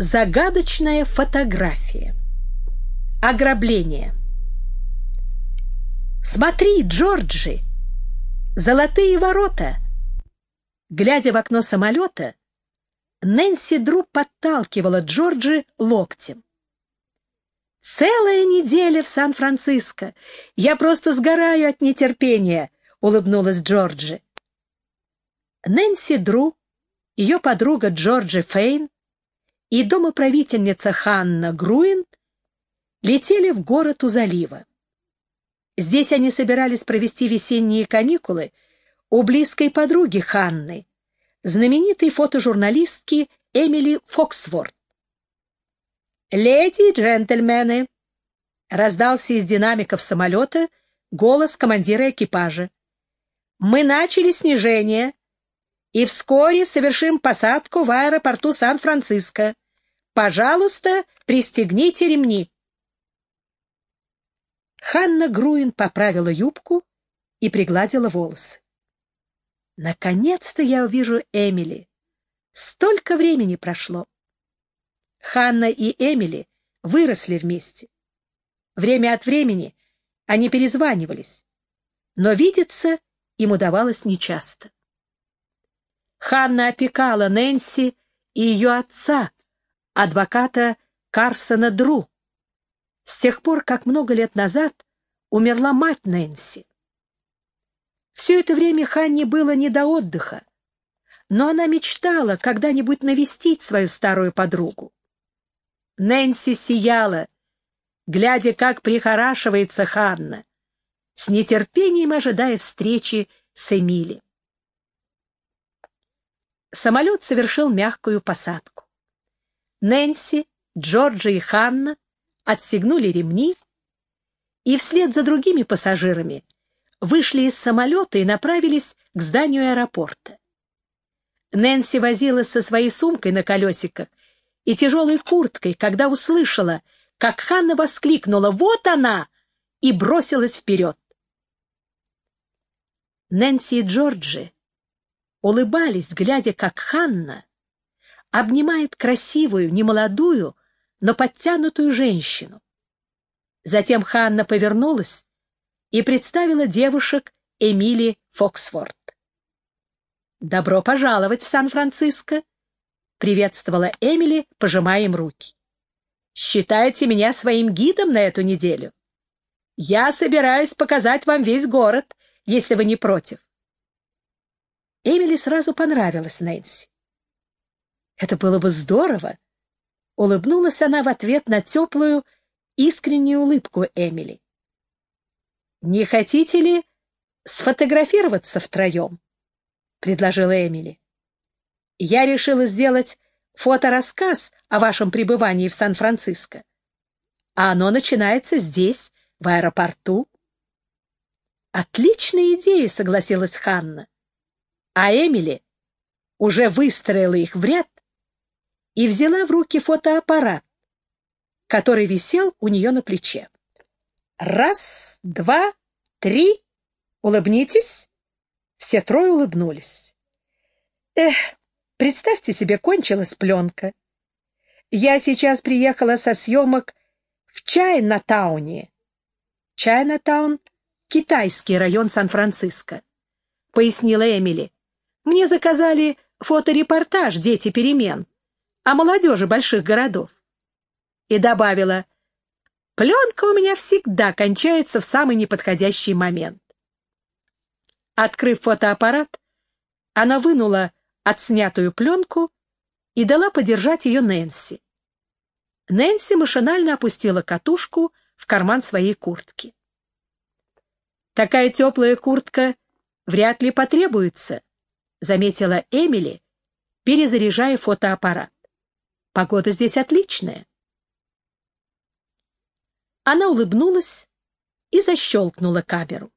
Загадочная фотография. Ограбление. «Смотри, Джорджи! Золотые ворота!» Глядя в окно самолета, Нэнси Дру подталкивала Джорджи локтем. «Целая неделя в Сан-Франциско! Я просто сгораю от нетерпения!» — улыбнулась Джорджи. Нэнси Дру, ее подруга Джорджи Фейн и домоправительница Ханна Груин летели в город у залива. Здесь они собирались провести весенние каникулы у близкой подруги Ханны, знаменитой фотожурналистки Эмили Фоксворт. «Леди и джентльмены!» — раздался из динамиков самолета голос командира экипажа. «Мы начали снижение и вскоре совершим посадку в аэропорту Сан-Франциско. Пожалуйста, пристегните ремни. Ханна Груин поправила юбку и пригладила волосы. Наконец-то я увижу Эмили. Столько времени прошло. Ханна и Эмили выросли вместе. Время от времени они перезванивались, но видеться им удавалось нечасто. Ханна опекала Нэнси и ее отца, адвоката Карсона Дру, с тех пор, как много лет назад умерла мать Нэнси. Все это время Ханне было не до отдыха, но она мечтала когда-нибудь навестить свою старую подругу. Нэнси сияла, глядя, как прихорашивается Ханна, с нетерпением ожидая встречи с Эмили самолет совершил мягкую посадку. Нэнси, Джорджи и Ханна отстегнули ремни и вслед за другими пассажирами вышли из самолета и направились к зданию аэропорта. Нэнси возилась со своей сумкой на колесиках и тяжелой курткой, когда услышала, как Ханна воскликнула «Вот она!» и бросилась вперед. Нэнси и Джорджи улыбались, глядя, как Ханна обнимает красивую, немолодую, но подтянутую женщину. Затем Ханна повернулась и представила девушек Эмили Фоксфорд. «Добро пожаловать в Сан-Франциско!» — приветствовала Эмили, пожимая им руки. «Считайте меня своим гидом на эту неделю. Я собираюсь показать вам весь город, если вы не против. Эмили сразу понравилась Нэнси. «Это было бы здорово!» — улыбнулась она в ответ на теплую, искреннюю улыбку Эмили. «Не хотите ли сфотографироваться втроем?» — предложила Эмили. «Я решила сделать фоторассказ о вашем пребывании в Сан-Франциско. А оно начинается здесь, в аэропорту». «Отличная идея», — согласилась Ханна а Эмили уже выстроила их в ряд и взяла в руки фотоаппарат, который висел у нее на плече. «Раз, два, три, улыбнитесь!» Все трое улыбнулись. «Эх, представьте себе, кончилась пленка. Я сейчас приехала со съемок в Чайна-тауне. Чайна-таун — китайский район Сан-Франциско», — пояснила Эмили. Мне заказали фоторепортаж «Дети перемен» о молодежи больших городов. И добавила, пленка у меня всегда кончается в самый неподходящий момент. Открыв фотоаппарат, она вынула отснятую пленку и дала подержать ее Нэнси. Нэнси машинально опустила катушку в карман своей куртки. «Такая теплая куртка вряд ли потребуется», — заметила Эмили, перезаряжая фотоаппарат. «Погода здесь отличная». Она улыбнулась и защелкнула камеру.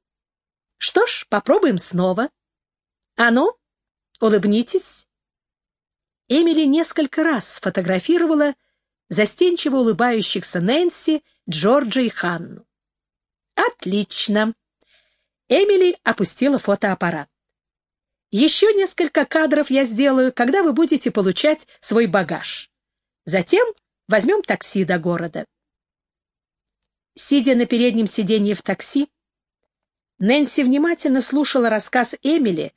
«Что ж, попробуем снова. А ну, улыбнитесь». Эмили несколько раз сфотографировала застенчиво улыбающихся Нэнси, Джорджа и Ханну. «Отлично!» Эмили опустила фотоаппарат. Еще несколько кадров я сделаю, когда вы будете получать свой багаж. Затем возьмем такси до города. Сидя на переднем сиденье в такси, Нэнси внимательно слушала рассказ Эмили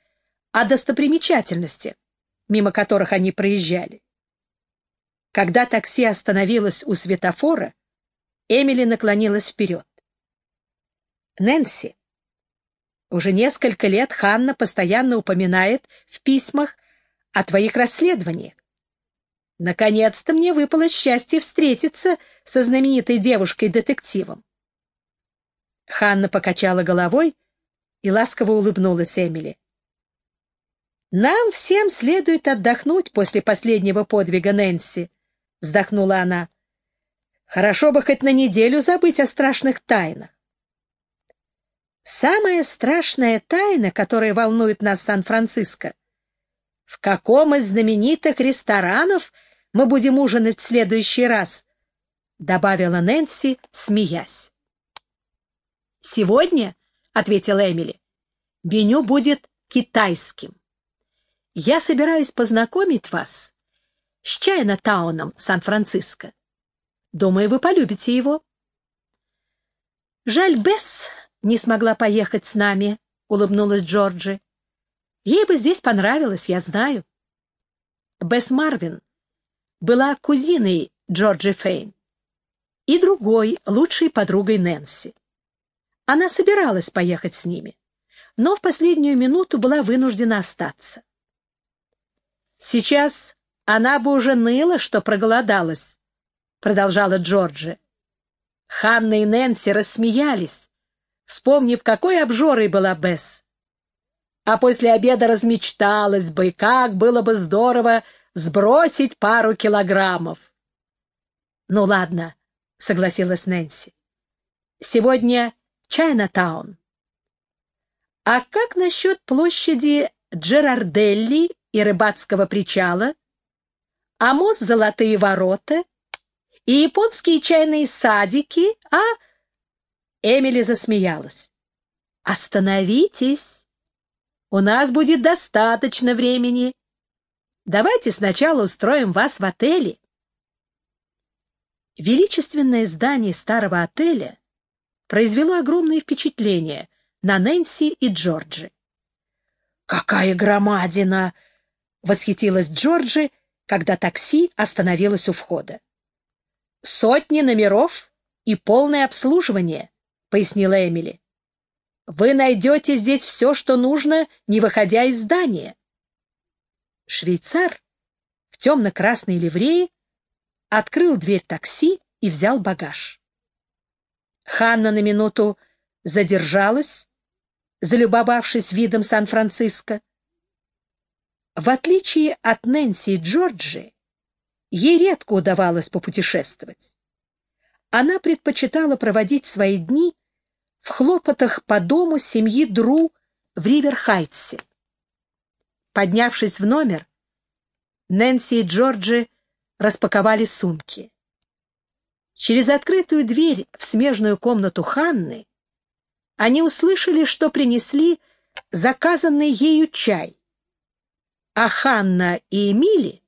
о достопримечательностях, мимо которых они проезжали. Когда такси остановилось у светофора, Эмили наклонилась вперед. «Нэнси, уже несколько лет Ханна постоянно упоминает в письмах о твоих расследованиях. Наконец-то мне выпало счастье встретиться со знаменитой девушкой-детективом. Ханна покачала головой и ласково улыбнулась Эмили. «Нам всем следует отдохнуть после последнего подвига Нэнси», — вздохнула она. «Хорошо бы хоть на неделю забыть о страшных тайнах». «Самая страшная тайна, которая волнует нас в Сан-Франциско, в каком из знаменитых ресторанов мы будем ужинать в следующий раз?» — добавила Нэнси, смеясь. «Сегодня, — ответила Эмили, — меню будет китайским. Я собираюсь познакомить вас с Чайна-тауном Сан-Франциско. Думаю, вы полюбите его». «Жаль, Бесс не смогла поехать с нами», — улыбнулась Джорджи. «Ей бы здесь понравилось, я знаю». Бесс Марвин была кузиной Джорджи Фейн и другой, лучшей подругой Нэнси. Она собиралась поехать с ними, но в последнюю минуту была вынуждена остаться. Сейчас она бы уже ныла, что проголодалась, — продолжала Джорджи. Ханна и Нэнси рассмеялись, вспомнив, какой обжорой была Бесс. А после обеда размечталась бы, как было бы здорово сбросить пару килограммов. — Ну ладно, — согласилась Нэнси. — Сегодня Чайна-таун. — А как насчет площади Джерарделли и рыбацкого причала? А мост Золотые ворота? И японские чайные садики, а... Эмили засмеялась. «Остановитесь! У нас будет достаточно времени. Давайте сначала устроим вас в отеле». Величественное здание старого отеля произвело огромное впечатление на Нэнси и Джорджи. «Какая громадина!» — восхитилась Джорджи, когда такси остановилось у входа. «Сотни номеров и полное обслуживание», — пояснила Эмили. «Вы найдете здесь все, что нужно, не выходя из здания». Швейцар в темно-красной ливрее открыл дверь такси и взял багаж. Ханна на минуту задержалась, залюбовавшись видом Сан-Франциско. В отличие от Нэнси и Джорджи, ей редко удавалось попутешествовать. Она предпочитала проводить свои дни в хлопотах по дому семьи Дру в Риверхайтсе. Поднявшись в номер, Нэнси и Джорджи распаковали сумки. Через открытую дверь в смежную комнату Ханны они услышали, что принесли заказанный ею чай. А Ханна и Эмили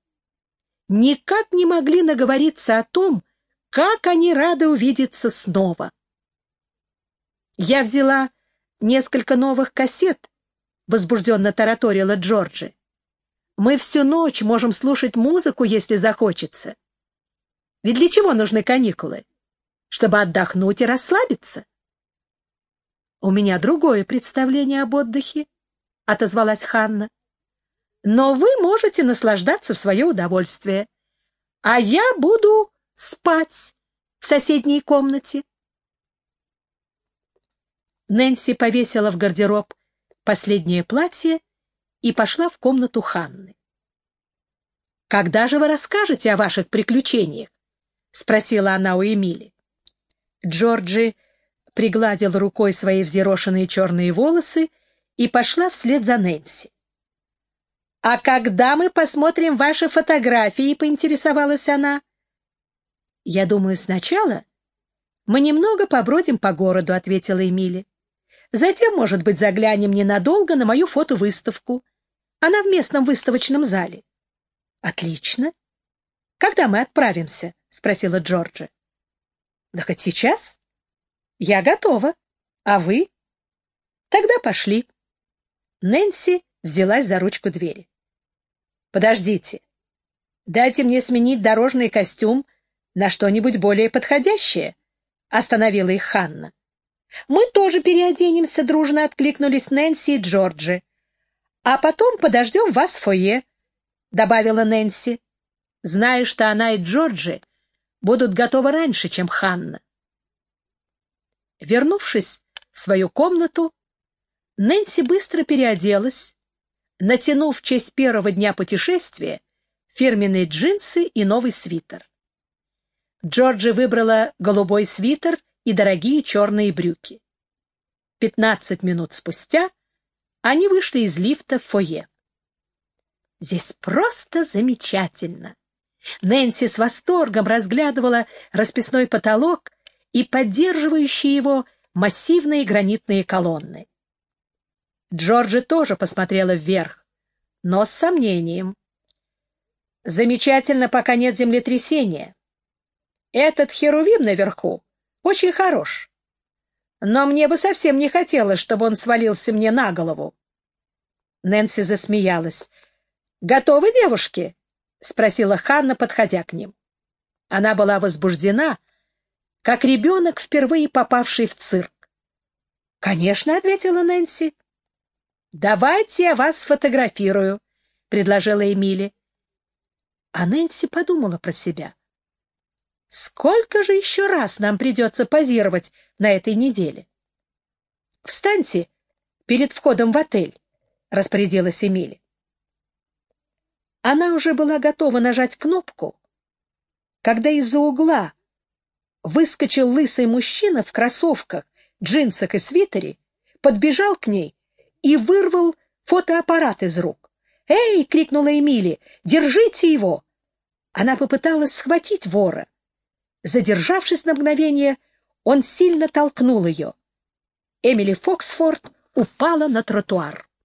никак не могли наговориться о том, как они рады увидеться снова. «Я взяла несколько новых кассет», — возбужденно тараторила Джорджи. «Мы всю ночь можем слушать музыку, если захочется. Ведь для чего нужны каникулы? Чтобы отдохнуть и расслабиться. У меня другое представление об отдыхе, — отозвалась Ханна. Но вы можете наслаждаться в свое удовольствие, а я буду спать в соседней комнате. Нэнси повесила в гардероб последнее платье и пошла в комнату Ханны. «Когда же вы расскажете о ваших приключениях?» — спросила она у Эмили. Джорджи пригладил рукой свои взъерошенные черные волосы и пошла вслед за Нэнси. «А когда мы посмотрим ваши фотографии?» — поинтересовалась она. «Я думаю, сначала мы немного побродим по городу», — ответила Эмили. «Затем, может быть, заглянем ненадолго на мою фотовыставку. Она в местном выставочном зале». «Отлично. Когда мы отправимся? — спросила Джорджи. — Да хоть сейчас. — Я готова. А вы? — Тогда пошли. Нэнси взялась за ручку двери. — Подождите. Дайте мне сменить дорожный костюм на что-нибудь более подходящее, — остановила их Ханна. — Мы тоже переоденемся, — дружно откликнулись Нэнси и Джорджи. — А потом подождем вас в фойе, — добавила Нэнси, зная, что она и Джорджи будут готовы раньше, чем Ханна. Вернувшись в свою комнату, Нэнси быстро переоделась, натянув в честь первого дня путешествия фирменные джинсы и новый свитер. Джорджи выбрала голубой свитер и дорогие черные брюки. Пятнадцать минут спустя они вышли из лифта в фойе. «Здесь просто замечательно!» Нэнси с восторгом разглядывала расписной потолок и поддерживающие его массивные гранитные колонны. Джорджи тоже посмотрела вверх, но с сомнением. Замечательно, пока нет землетрясения. Этот херувим наверху очень хорош. Но мне бы совсем не хотелось, чтобы он свалился мне на голову. Нэнси засмеялась. «Готовы, девушки?» — спросила Ханна, подходя к ним. Она была возбуждена, как ребенок, впервые попавший в цирк. «Конечно», — ответила Нэнси. «Давайте я вас сфотографирую», — предложила Эмили. А Нэнси подумала про себя. Сколько же еще раз нам придется позировать на этой неделе? Встаньте перед входом в отель, распорядилась Эмили. Она уже была готова нажать кнопку, когда из-за угла выскочил лысый мужчина в кроссовках, джинсах и свитере, подбежал к ней и вырвал фотоаппарат из рук. «Эй!» — крикнула Эмили. «Держите его!» Она попыталась схватить вора. Задержавшись на мгновение, он сильно толкнул ее. Эмили Фоксфорд упала на тротуар.